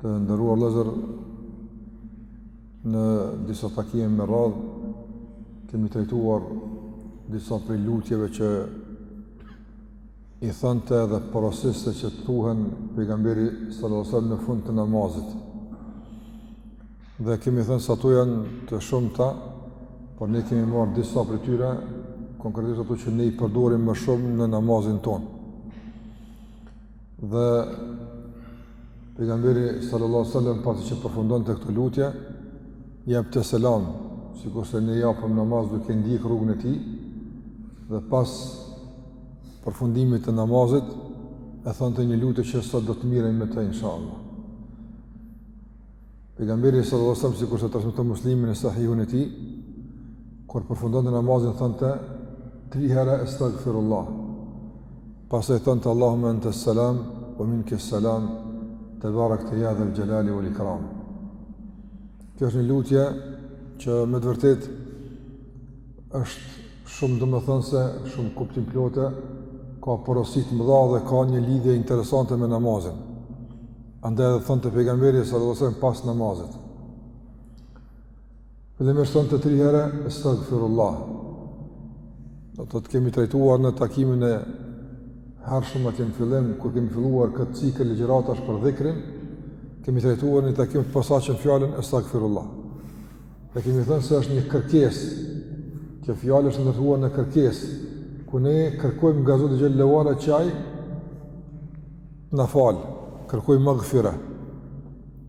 Të nderuar vllezër, në disa takime me radhë, kemi trajtuar disa prej lutjeve që i thonte edhe porosiste që të thuhen pejgamberi sallallahu alaihi wasallam në fund të namazit. Dhe kemi thënë se ato janë të shumta, por ne kemi marrë disa prej tyre, konkretisht ato që ne i përdorim më shumë në namazin tonë. Dhe pejgamberi sallallahu alaihi wasallam pasi që përfundonte këto lutje, jepte selam, sikurse ne japëm namaz duke ndjek rrugën e tij, dhe pas përfundimit të namazit, e thonte një lutje që sot do të merremi me të inshallah. Pejgamberi sallallahu alaihi wasallam sikurse transmeton Muslimi në Sahihun e tij, kur përfundonte namazin thonte tri herë astaghfirullah. Pastaj thonte Allahumma ente selam wa minke selam tebarakte ja dhel xhelali wal ikram. Kjo është një lutje që me të vërtetë është shumë domethënëse shumë kuptimplote, ka porosi të mëdha dhe ka një lidhje interesante me namazin. Andaj edhe thonte pejgamberi sallallahu alaihi wasallam pas namazit. Fillimisht thonte tri herë astaghfirullah. Domethënë e kemi trajtuar në takimet e hershme atë në fillim kur kemi filluar këtë cikël ligjëratash për dhikrin, kemi trajtuar një takim të posaçëm fjalën astaghfirullah. Dhe kemi thënë se është një kërkesë. Kjo fjalë është ndërtuar në kërkesë ku ne kërkojmë nga Zoti xhallahu ala që ai të na falë, kërkojmë magfira.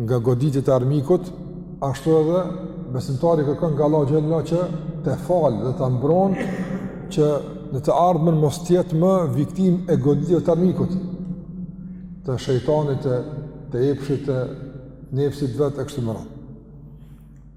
nga goditjet e armikut, ashtu edhe besimtari kërkon nga Allahu xhallahu që ta falë dhe ta mbron që në të ardhmen mos të jetë më viktimë e goditjeve të armikut të shejtanit të të epshit të nefsit vetë e kështu me radhë.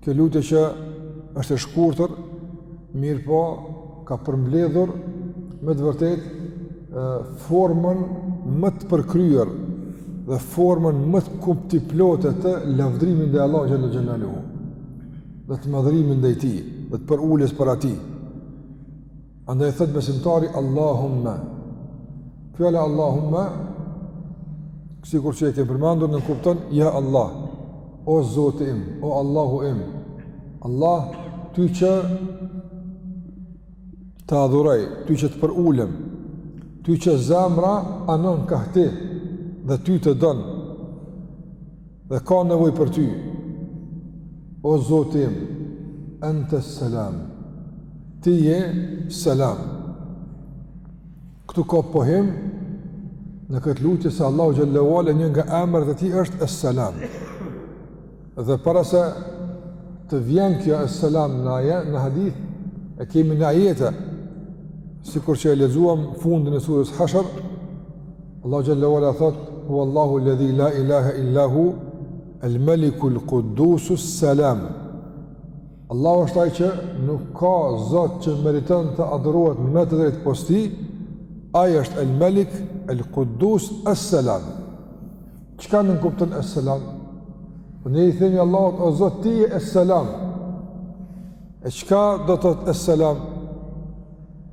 Kjo lutje që është e shkurtër, mirëpo ka përmbledhur me të vërtetë formën më të përkryer dhe formën më të kuptimplote të lavdërimit ndaj Allahut xhelle xhelaluhu dhe të madhërimit ndaj tij dhe të përuljes para tij Andaj thotë besimtari Allahumma. Fjala Allahumma sikur që e kemi përmendur nënkupton ja Allah. O Zoti im, o Allahu im. Allah, ty që të adhuroj, ty që të përulem, ty që zemra anon kah ti dhe ty të don. Dhe ka nevojë për ty, o Zoti im, ente selam, ti je selam. Këtu ka pohim në këtë lutje se Allahu xhelle ue ala një nga emrat e tij është es-selam. Dhe para se të vjen kjo es-selam në aje, në hadith, e kemi në ajete, sikur që e lexuam fundin e surës Hashr, Allahu xhelle ue ala thotë huwa Allahu alladhi la ilaha illa hu al maliku al quddus as salam Allahu është ai që nuk ka zot që meriton të adhurohet me të drejtë pos tij ai është al malik al quddus as salam çka nënkupton as salam po ne i themi Allahut o zot ti je as salam e çka do të thotë as salam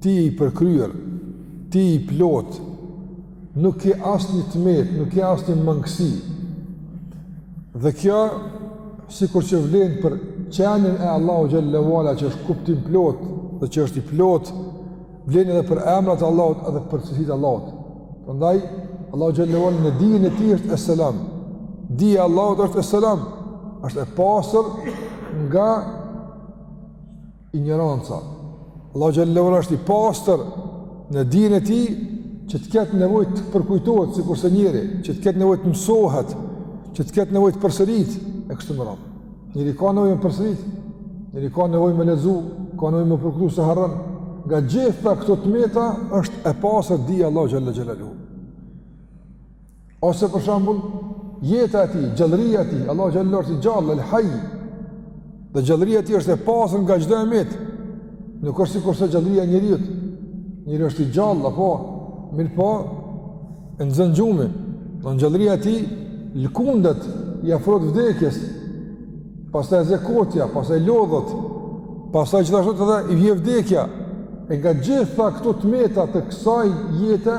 Ti je i përkryer, ti je i plotë, nuk ke asnjë të metë, nuk ke asnjë mangësi. Dhe kjo, sikur që vlen për qenien e Allahut xhelle ue ala, që është kuptimplotë dhe që është i plotë, vlen edhe për emrat e Allahut edhe për cilësitë e Allahut. Prandaj, Allahu xhelle ue ala në dijen e tij është es-selam. Dija e Allahut është es-selam, është e pastër nga Injoranca. Allahu xhelle ue ala është i pastër në dijen e tij që të ketë nevojë të përkujtohet sikurse njeriu, që të ketë nevojë të mësohet, që të ketë nevojë të përsërit e kështu me radhë. Njeriu ka nevojë me përsërit, njeriu ka nevojë me lexu, ka nevojë me përkujtu se harron. Nga gjitha këto të meta është e pastër dija e Allahut xhelle xhelaluhu. Ose për shembull, jeta e tij, gjallëria e tij, Allahu xhelle ue ala është i gjallë, el hayy. Dhe gjallëria e tij është e pastër nga çdo e metë. Nuk është sikurse gjallëria e njeriut. Njeriu është i gjallë po mirëpo e nxen gjumi. Në gjallëria e tij lkundet i afrohet vdekjes. Pastaj e ze kotja, pastaj lodhet. Pastaj gjithashtu edhe i vjen vdekja. E nga gjitha këto të meta të kësaj jete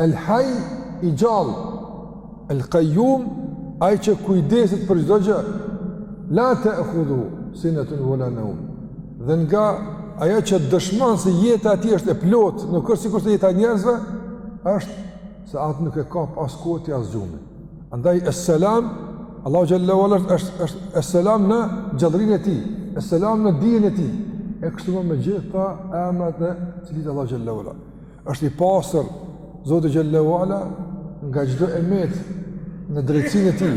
El Haj i gjallë, El Kajum, ai që kujdeset për çdo gjë, la te'khudhuhu sinetun ue la neum, dhe nga ajo që dëshmon se jeta e tij është e plotë, nuk është sikurse jeta e njerëzve, është se atë nuk e kap as kotja as gjumi. Andaj, es-selam, Allahu xhelle ue ala është, është, është es-selam në gjallërinë e tij, es-selam në dijen e tij, e kështu me, me të gjitha emrat e cilësitë e Allahut xhelle ue është i pastër Zoti xhelle ue ala nga çdo e metë në drejtësinë e tij,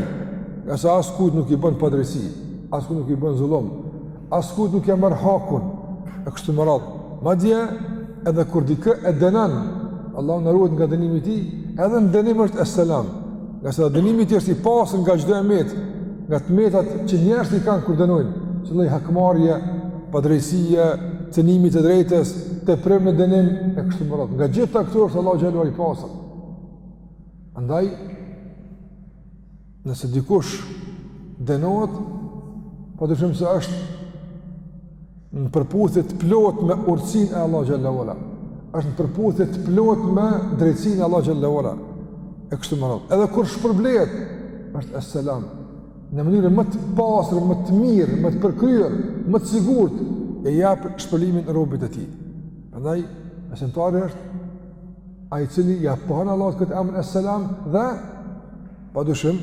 ngase askujt nuk i bën padrejtësi, askujt nuk i bën zullum, askujt nuk ia merr hakun, e kështu me radhë. Madje, edhe kur dikë e dënon, Allahu na ruajt nga dënimi i tij, edhe në dënim është es-Selam, ngase dhe dënimi i tij është i pastër nga çdo e metë, nga të metat që njerëzit i kanë kur dënojnë, që lloj hakmarrje, padrejtësie, cënimi të drejtës, teprim në dënim, e kështu me radhë. Nga të gjitha këto është Allahu xhelle ue ala i pastër. Andaj, nëse dikush dënohet, pa dyshim se është në përputhje të plotë me urtësinë e Allahut xhelle ue ala, është në përputhje të plotë me drejtësinë e Allahut xhelle ue ala. E kështu me radhë. Edhe kur shpërblehet, është es-Selam. në mënyrën më të pastër, më të mirë, më të përkryer, më të sigurt ia jep shpërblimin robit të tij. Prandaj besimtari është ai i cili ia pohon Allahut këtë emër es-Selam dhe pa dyshim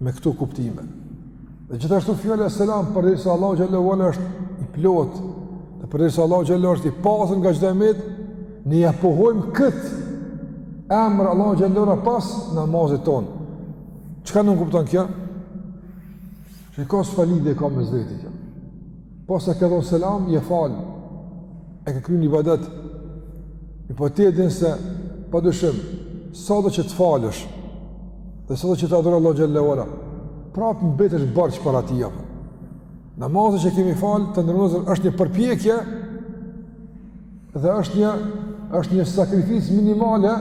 me këto kuptime. Dhe gjithashtu fjala es-Selam për arsye se Allahu xhelle ue ala është i plotë. Dhe për arsye se Allahu xhelle ue ala është i pastër nga çdo e metë, ne ia pohojmë këtë emër Allahut xhelle ue ala pas namazit tonë. Çka nënkupton kjo? Shiko çfarë lidhje ka mes veti kjo. Pasi ke dhonë selam, je falë, e ke kry një ibadet. Mirëpo ti e din se, pa dyshim, sado që të falesh, dhe sado që ta adhurosh Allahun xhelle ue ala, prapë mbetesh borxh para tij. Ai namaz që kemi falë, të nderuar vëllezër, është një përpjekje, Dhe është një është një sakrificë minimale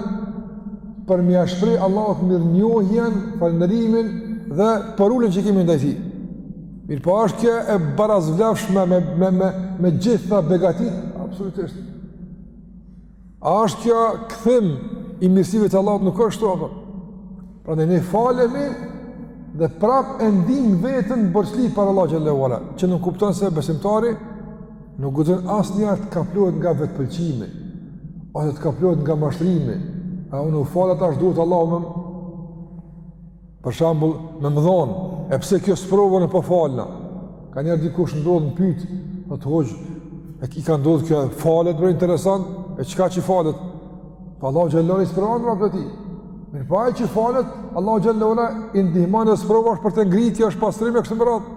për me ia shpreh Allahut mirënjohjen, falënderimin dhe përuljen që kemi ndaj tij. Mirëpo a është kjo e barazvlefshme me, me, me, me gjitha begatitë? Absolutisht. A është kjo kthim i mirësive të Allahut nuk është të Prandaj ne falemi dhe prapë e ndjejmë veten borxhli para Allahut xhelle ue ala, që nënkupton se besimtari Nuk guxon asnjëherë të kaplohet nga vetëpëlqimi, ose të kaplohet nga mashtrimi, a unë u fala tash duhet Allahu me më, për shembull, me më dhonë, e pse kjo sprovë unë po falna, ka njeri dikush ndodh më pyt, më thotë hoxhë, këtij i ka ndodhë kjo e falet, bre interesant, e çka që falet, po Allahu xhelle ue ala i sprovon robtë e tij, mirëpo ai që falet, Allahu xhelle ue ala e ndihmon e sprova është për të ngritje, është pastrim e kështu me radhë,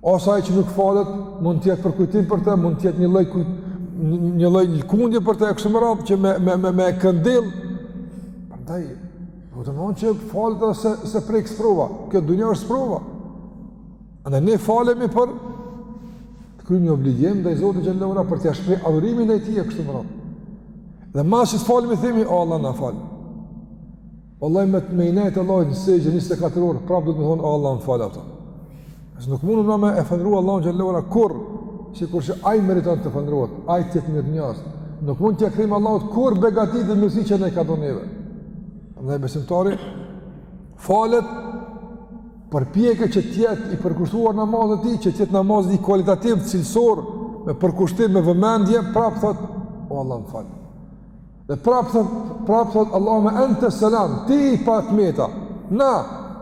Ose ai që nuk falet, mund të jetë përkujtim për të, mund të jetë një lloj kujt një lloj lkundje për të kështu me radhë që me me me me këndell. Prandaj, s'do të thotë që falet s'e prek sprova. Kjo dynja është sprova. Andaj ne falemi për të kryer një obligim ndaj Zotit xhele ala për ta shpreh adhurimin ndaj tij e kështu me radhë. Dhe masi të falemi themi, o Allah na fal. Wallahi me nejt Allahut në sexhde 24 orë, prapë duhet me thënë Allah na fal ato. Se nuk mundëm na me e falënderu Allahun xhele ala kurrë, sikur që ai meriton të falënderohet, ai t'i jemi mirënjohës. Nuk mund t'ia kthejmë Allahut kurrë begatitë dhe mirësitë që na ka dhënë neve. Dhe besimtari, falet përpiqet që të jetë i përkushtuar namazit tij, që të jetë namazi kualitativ, cilësor, me përkushtim, me vëmendje, prapë thot, o Allah na fal. Dhe prapë thot, prapë thot Allahumma anta salam, ti i pa të meta. Na,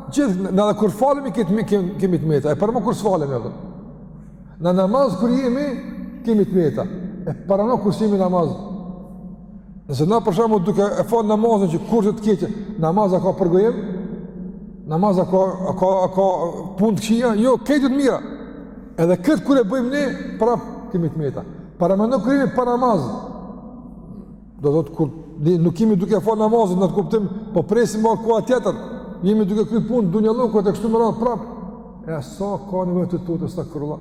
edhe na kur falemi kemi kemi, kemi të meta. E paramendo kur s'falemi. Në namaz kur jemi kemi të meta. E paramendo kur s'jemi n'namaz. Nëse na për shembull duke e fal namazin që kurrsesi të keqe, namazi ka përgojim. Namazi s'ka ka ka punë të këqija, jo këto të mira. Edhe këtë kur e bëjmë ne, prapë kemi të meta. Paramendo kur jemi pa namaz. Do të thotë kur ne nuk jemi duke fal namazin në atë kuptim, po presim vaktin tjetër. Jemi duke kryer punë dunjallëku e kështu me radhë prap. E sa ka nevojë të tutësh ta kur.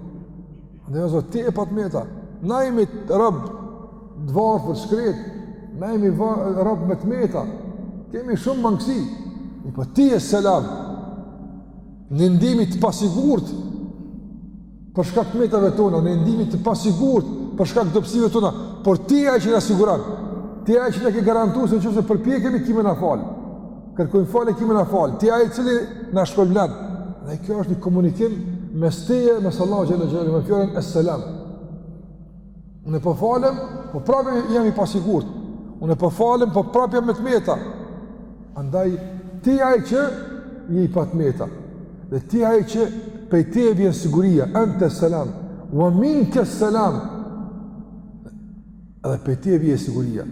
Ne o Zot ti je pa të meta. Na jemi rob të varfër të shkretë. Na jemi rob me të meta. Kemi shumë mangësi. Po ti je selam. Ne ndihemi të pasigurt. për shkak të metave tona, ne ndihemi të pasigurt për shkak të dobësive tona, por ti ai që na siguron. Ti ai që na ke garantuar se nëse përpjekemi ki me na fal. Kërkojmë falje ki me na fal. Ti ai i cili na shpërblen. Dhe kjo është një komunikim mes teje mes Allahut xhele ala, me fjalën es-salam. Unë po falem, po prapë jam i pasigurt. Unë po falem, po prapë jam me të meta. Andaj ti ai që je i pa të meta. Dhe ti ai që pej teje vjen siguria, ente selam, wa minka selam. Edhe pej teje vjen siguria.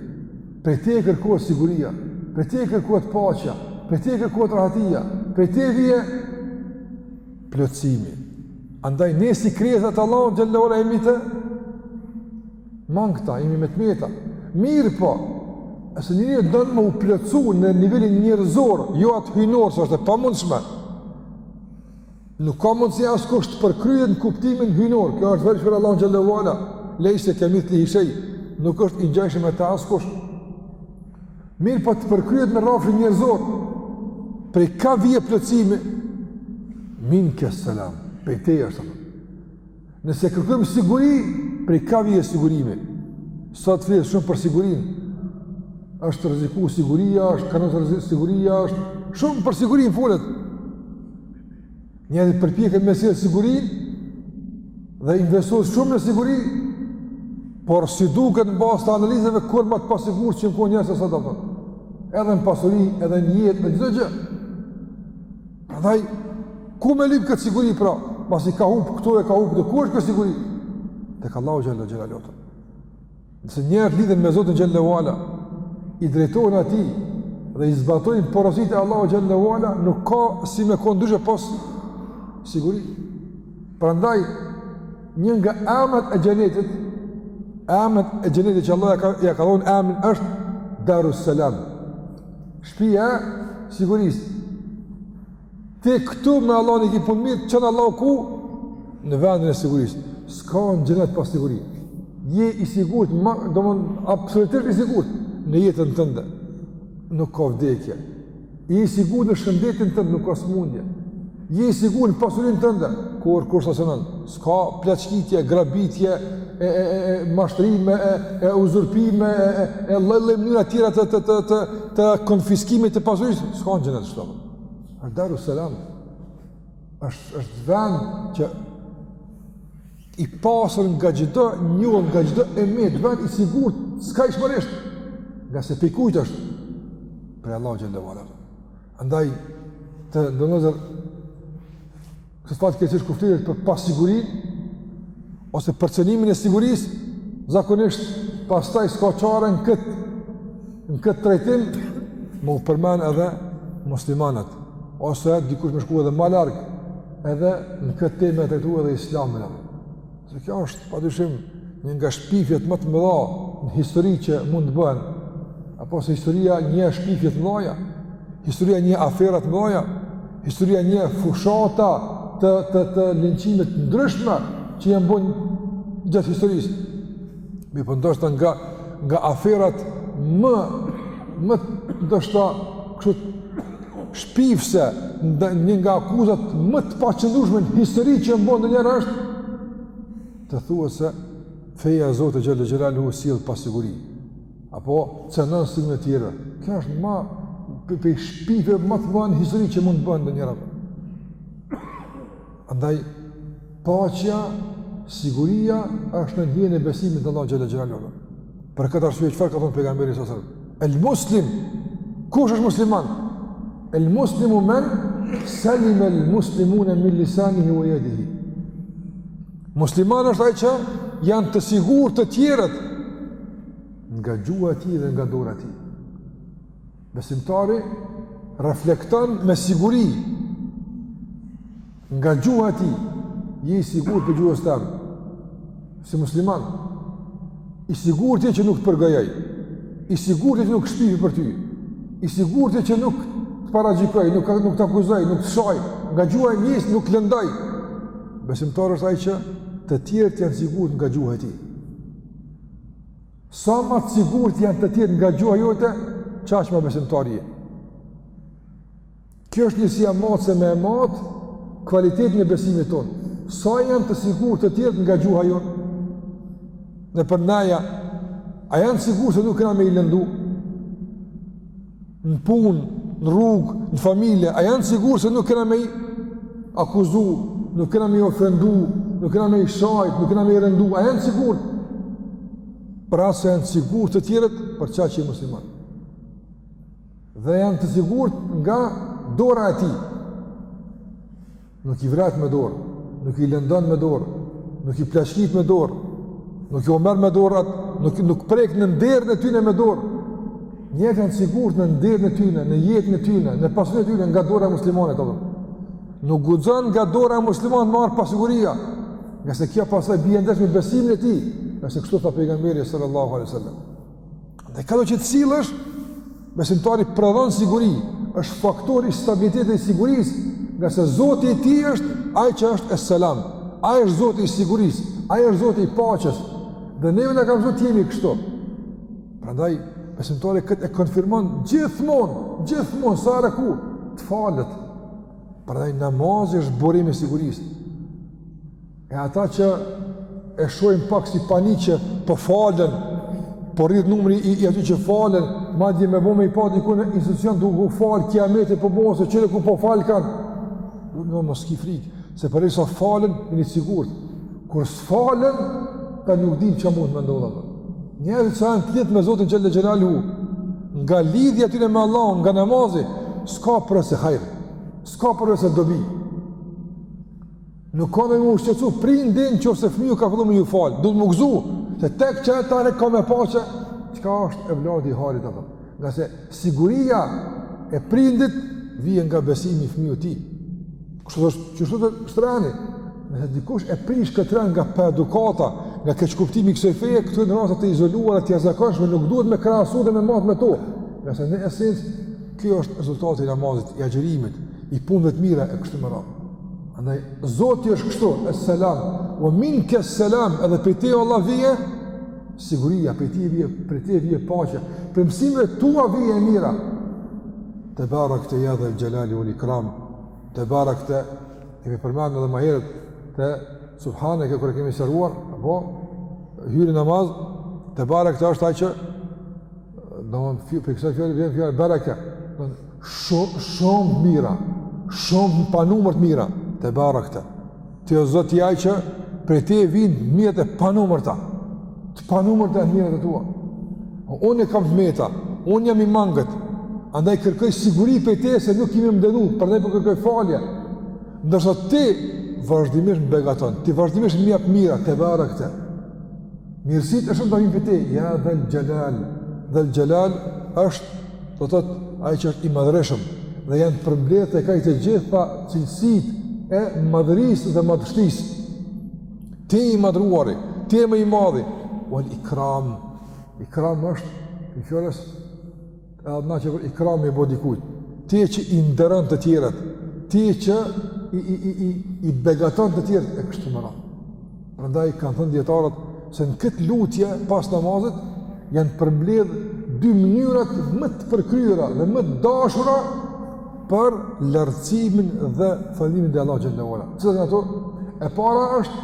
Pej teje kërkohet siguria, pej teje kërkohet paqja, pej teje kërkohet rahatia, pej teje vjen plotësimi. Andaj ne si krijesa të Allahut xhele ala jemi të mangëta, jemi me të meta. Mirëpo, nëse njeri don me u plotësu në nivelin njerëzor, jo atë hyjnor, se është e pamundshme. Nuk ka mundësi askush të përkryhet në kuptimin hyjnor. Kjo është vetëm për Allahun xhele ala. Lejse kemithlihi shej. Nuk është i ngjashëm me të askush. Mirëpo të përkryet në rrafshin njerëzor, prej kah vjen plotësimi, minkes-selam, prej teje është. Nëse kërkojmë siguri, prej kah vjen sigurimi, sot flitet shumë për sigurinë, është rreziku siguria, është kanos rreziku siguria, është shumë për sigurinë folet. Njerëzit përpjeken me sjellë sigurinë dhe investohet shumë në siguri, por siç duket në bazë të analizave kurrë më të pasigurt s'jon kon njerëzit se sa sot. Edhe në pasuri, edhe në jetë, në çdo gjë. Prandaj ku me lyp këtë siguri pra, pasi ka humb këtu e ka humb do, ku është siguria? Tek Allahu xhel-le xhelaluhu. Nëse njerëzit lidhen me Zotin xhel-le ve ala, i drejtohen atij dhe i zbatojnë porositë e Allahut xhel-le ve ala, nuk ka si me konë diçka pos siguri. Prandaj, një nga emnat e xhenetit, emnat e xhenetit që Allah ia ka dhonë emrin është Darus Selam. Shpia e sigurisë. Ti këtu me Allahun e ki punën mirë, t'çon Allah ku? Në vendin e sigurisë. S'ka në xhenet pasiguri. Je i sigurt, ma, domethënë absolutisht i sigurt në jetën tënde. Nuk ka vdekje. Je i sigurt në shëndetin tënde, nuk ka smundje. Je i sigurt në pasurinë tënde, kurrë kurrë s'cenohet. S'ka plaçkitje, grabitje, e, e, e, mashtrime, e, e uzurpime, e, e, e lloj-lloj mënyra tjera të, të, të, të, të konfiskimit të pasurisë. S'ka në xhenet këto Është Darus Selam. Është është vend që i pastër nga çdo njollë nga çdo e metë, vend i sigurt, skajshmërisht. Ngase pej kujt është? Prej Allahut xhel-le ve ala. Andaj të nderuar vëllezër Kështu fatkeqësisht kur flitet për pasigurinë, ose për cenimin e sigurisë, zakonisht pastaj s'ka çare në këtë, në këtë trajtim, me u përmend edhe muslimanët, ose dikush me shku edhe ma larg, edhe në këtë temë me e trajtu edhe islamin. Dhe kjo është pa dyshim një nga shpifjet më të mëdha në histori që mund të bëhen. Apo se historia njeh shpifje të mëdha, historia njeh afera të mëdha, historia njeh fushata të të të linçimeve të ndryshme që janë bën gjatë historisë. Mirëpo ndoshta nga nga aferat më më ndoshta kështu shpifse ndë, një nga akuzat më të paqëndrueshme në histori që u bo ndonjëherë është të thuhet se feja e Zotit xhel-le xhelaluhu sjell pasiguri apo cenon sigurinë e të tjerëve. Kjo është një prej shpifjeve më të mëdha në histori që mund të bëhen ndonjëherë. Andaj, paqja, siguria, është nën hijen e besimit në Allah Xhelle Xhelaluhu. Për këtë arsye, çfarë ka thonë pejgamberi sallallahu selem? El muslim, kush është musliman? El muslimu men selime el muslimune min lisanihi ue jedihi. Musliman është ai që janë të sigurt të tjerët nga gjuha e tij dhe nga dora e tij. Besimtari reflekton me siguri nga gjuha e tij, je i sigurt prej gjuhës teme, si musliman, i sigurt je që nuk të përgojoj, i sigurt je që nuk shpifi për ty, i sigurt je që nuk të paragjykoj, nuk, nuk të akuzoj, nuk të shaj, nga gjuha e njës nuk të lëndoj, besimtar është ai që të tjerët janë sigurt nga gjuha e tij. Sa ma të sigurt janë të tjerët nga gjuha jote, qaq ma besimtar je. Kjo është njësia matëse me e matë kvalitetin e besimit tonë. Sa janë të sigurt të tjerët nga gjuha jonë nëpër ndeja, a janë sigurt se nuk kena me i lëndu, në punë, në rrugë, në familje, a janë sigurt se nuk kena me i akuzu, nuk kena me i ofendu, nuk kena me i shajt, nuk kena me i rëndu, a janë të sigurt? Për sa janë sigurt të tjerët, për qaq je musliman. Dhe janë të sigurt nga dora e tij. Nuk i vret me dorë, nuk i lëndon me dorë, nuk i plaçkit me dorë, nuk ia merr me dorë, nuk, nuk prek në nderën e tyne me dorë. Njerëzit janë sigurt në nderën e tyne, në jetën e tyne, në pasuninë e tyne nga dora e muslimanit. Atëherë nuk guxon nga dora e muslimanit me ardhë pasiguria, ngase kjo pastaj bie ndesh me besimin e tij, ngase kështu tha pejgamberi sallallahu alejhi ve sallam. Dhe kado që të sillesh, besimtari prodhon siguri, është faktor i stabilitetit e sigurisë, ngase Zoti i tij është ai që është Es-Selam, ai është Zoti i sigurisë, ai është Zoti i paqes, dhe neve na ka mësu të jemi kështu. Prandaj, besimtari këtë e konfirmon gjithmon, gjithmon, sa herë kur të falet. Prandaj, namazi është burim i sigurisë. E ata që e shohin pak si panik që po falen, po rritet numri i, i atyne që falen, madje me bo me i pa diku në institucion tu u falë, kijameti po bohet, se kqyre ku po falkan, domethënë mos ki frikë, se përderisa falen, jeni sigurt, kur s'falen, tani nuk dim çka mund me ndodhë. Por njerëzit që janë të lidhun me Zotin Xhelle Xhelaluhu, nga lidhja e tyne me Allah, nga namazi, s'ka përveç se hajr, s'ka përveç se dobi, Nuk ka me u shqetësu prindi në qoftë se fëmiju ka fillu me u fal, duhet me u gëzu, se tek tani ka me pa çka është evladi i hairit, apo. Ngase siguria e prindit vjen nga besimi i fëmijës tij. Kështu është, që shtu të shtrani, nëse dikush e prish këtë rend nga paedukata, nga keqkuptimi i kësaj feje, këto janë raste të izoluara, të jashtëzakonshme, nuk duhet me krahasu dhe me matë me to. Ngase në esencë, kjo është rezultati i namazit, i agjerimit, i punëve të mira e kështu me radhë. Andaj, Zoti është kështu, es-selam, ue minke selam, edhe prej teje Allah vije siguria, prej teje vije, prej teje vije paqe, prej mësimeve tua vije e mira, tebarekte ja dhel xhelali uel ikram, tebarekte, e kemi përmend edhe ma herët, te subhaneke kur e kemi sqaruar, apo, hyrjen në namaz, tebarekte është ta që, Domethënë, prej kësaj fjale vjen fjala bereqet. Shumë shumë mira, shumë panumër të mira, tebarekte. Ti je o Zot ai që prej teje vijnë mirat e panumërta. Të panumërta mirat e tua. Unë e kam të meta, unë jam i mangët. Andaj kërkoj siguri prej teje se nuk ke me më dënu, prandaj po kërkoj falje. Ndërsa ti vazhdimisht më begaton, ti vazhdimisht më jep mira, tebarekte. Mirësitë e shumta vijnë prej teje, ja dhal xhelal. Dhal xhelal është, do thot, ai që është i madhërishëm dhe janë përmbledhur tek ai të gjitha cilësitë e madhërisë dhe madhështisë. Ti i madhëruari, ti më i madhi, wal ikram. Ikram është i fjalës Edhe na që ikram i bo dikujt. Ti që i nderon të tjerët, ti që i i i i i begaton të tjerët e kështu me radhë. Prandaj kanë thënë dietarët se në këtë lutje pas namazit janë përmbledh dy mënyrat më të përkryera dhe më të dashura për lartësimin dhe falënderimin e Allahut xhele ue ala. Cilat janë ato? E para është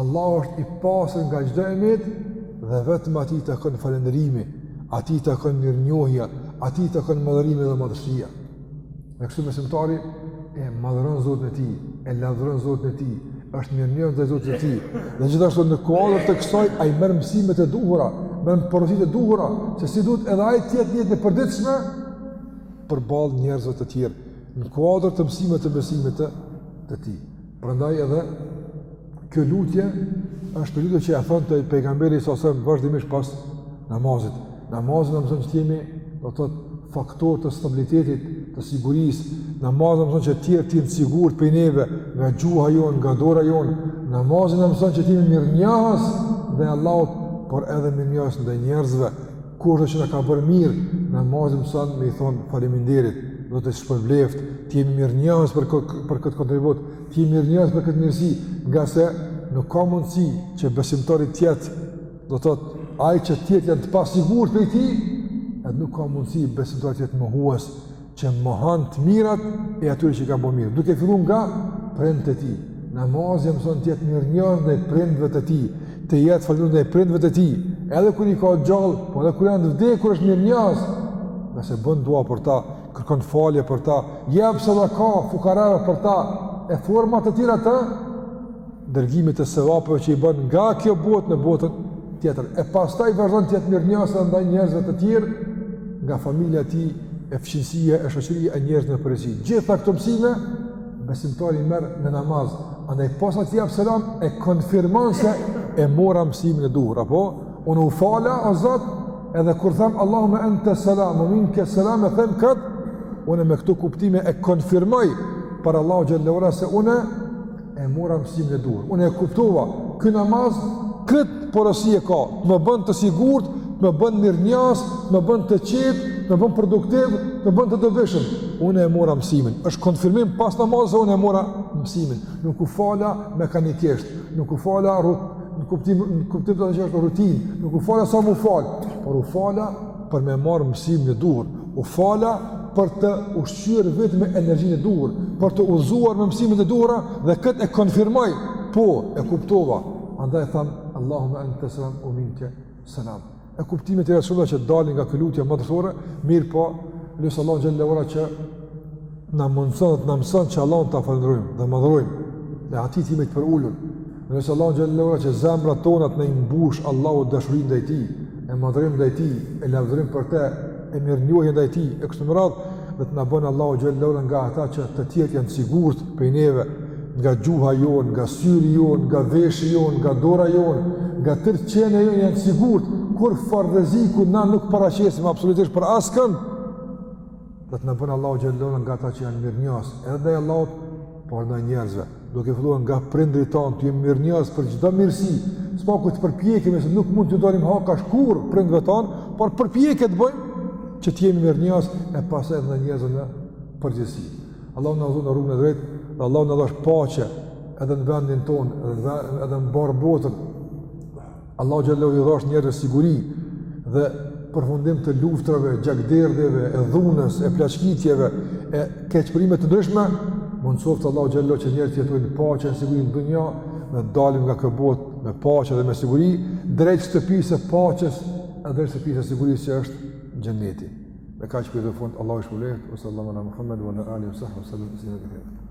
Allahu është i pastër nga çdo e metë dhe vetëm atij i takon falënderimi, atij i takon mirënjohja, atij i takon madhërimi dhe madhështia. Dhe kështu besimtari e madhëron Zotin e tij, e lavdëron Zotin e tij, është mirënjohës ndaj Zotit të tij. Dhe gjithashtu në kuadër të kësaj ai merr mësimet e duhura, merr porositë e duhura se si duhet edhe ai të jetë në jetën e përditshme përballë njerëzve të tjerë në kuadër të mësimeve të besimit të, të tij. Prandaj edhe kjo lutje është një lutje që e thonte pejgamberi salallahu alejhi ve selem vazhdimisht pas namazit. Namazi na mëson që të jemi, do të thotë, faktor të stabilitetit, të sigurisë. Namazi na mëson që tjerët të jenë të sigurt prej neve, nga gjuha jonë, nga dora jonë. Namazi na mëson që të jemi mirënjohës ndaj Allahut, por edhe mirënjohës ndaj njerëzve. Kushdo që na ka bërë mirë, namazi na mëson me i thonë faleminderit, Zoti të shpërbleft, t'i jemi mirënjohës për për këtë kontribut, t'i jemi mirënjohës për këtë mirësi, ngase nuk ka mundësi që besimtari të jetë, do të thotë, ai që të tjerët janë të pasigurt prej tij, edhe nuk ka mundësi besimtari të jetë mohues që mohon të mirat e atyre që i kanë bërë mirë. Duke filluar nga prindët e tij. Namazi e mëson të jetë mirënjohës ndaj prindve të tij, të jetë i përulur ndaj prindve të tij. Edhe kur i ka gjallë, po edhe kur janë të vdekur është mirënjohës. Nëse bën dua për ta, kërkon falje për ta, jep sadaka fukarave për ta e forma të tjera të dërgimit të sevapeve që i bën nga kjo botë në botën tjetër. E pastaj vazhdon të jetë mirënjohës ndaj njerëzve të tjerë nga familja e tij, e fqinësia, e shoqëria e njerëzve në përgjithësi. Gjithë këto mësime besimtari i merr në namaz, andaj posa të jap selam e konfirmon se e mora mësimin e duhur, po unë u fala o Zot, edhe kur them Allahumma anta salam, wa minka salam, e them kët, unë me këto kuptime e konfirmoj për Allahu xhel-le ve ala se unë e mora mësimin e duhur. Unë e kuptova, ky namaz kët porosi e ka, më bën të sigurt, më bën mirënjohës, më bën të qetë, më bën produktiv, më bën të dobishëm. Unë e mora mësimin. Është konfirmim pas namazit se unë e mora mësimin. Nuk u fala mekanikisht, nuk u fala rrut, në kuptim në kuptim të thënë që është rutinë, nuk u fala sa me u fal, por u fala për me marrë mësimin e duhur, u fala për të ushqyer veten me energjinë e duhur, për t'u udhëzuar me mësimet e duhura dhe këtë e konfirmoj, po, e kuptova, andaj tham, Allahume ente selam, ue minke selam. E kuptime tjera shumë që dalin nga kjo lutje madhështore, mirëpo, lus Allahun xhel-le ve ala që të na mundëson dhe të na mëson që Allahun ta falënderojmë dhe madhërojmë, dhe atij t'i jemi të përulun, E lus Allahun xhel-le ve ala që zemrat tona të na i mbush Allahu dashuri ndaj tij, e madhrim ndaj tij, e lavdrim për të, e mirënjohje ndaj tij e kështu me radh, dhe të na bën Allahu xhel-le ve ala nga ata që të tjerët janë të sigurt prej neve, nga gjuha jonë, nga syri jonë, nga veshi jonë, nga dora jonë, nga tërë qenia jonë janë të sigurt, kurrfarë rreziku ne nuk paraqesim absolutisht për askënd, dhe të na bën Allahu xhel-le ve ala nga ata që janë mirënjohës edhe ndaj Allahut, por ndaj njerëzve. Duke filluar nga prindërit tanë, t'u jemi mirënjohës për çdo mirësi. S'paku të përpjekemi se nuk mund t'ju dalim hakash kurr prindëve tanë, por përpjekje të bëjmë që të jemi mirënjohës e pastaj edhe ndaj njerëzve në përgjithësi. Allahu na udhëzoftë në rrugën e drejtë, dhe Allahu na dhashtë paqe edhe në vendin tonë, edhe në mbarë botën. Allahu xhallahu i dhashtë njerëzve siguri dhe përfundim të luftrave, gjakderdhjeve, e dhunës, e plaçkitjeve, e keqbërjeve të ndryshme, mundësoftë Allahu xhallahu që njerëzit të jetojnë në paqe në siguri në dunja dhe të dalim nga kjo botë me paqe dhe me siguri drejt shtëpisë së paqes e drejt shtëpisë së sigurisë që është xhenneti. Me kaq për të fund Allahu ju shpërbleftë, sallallahu alaihi wa sallam, Muhammedu wa alihi wa sahbihi sallallahu alaihi wa sallam.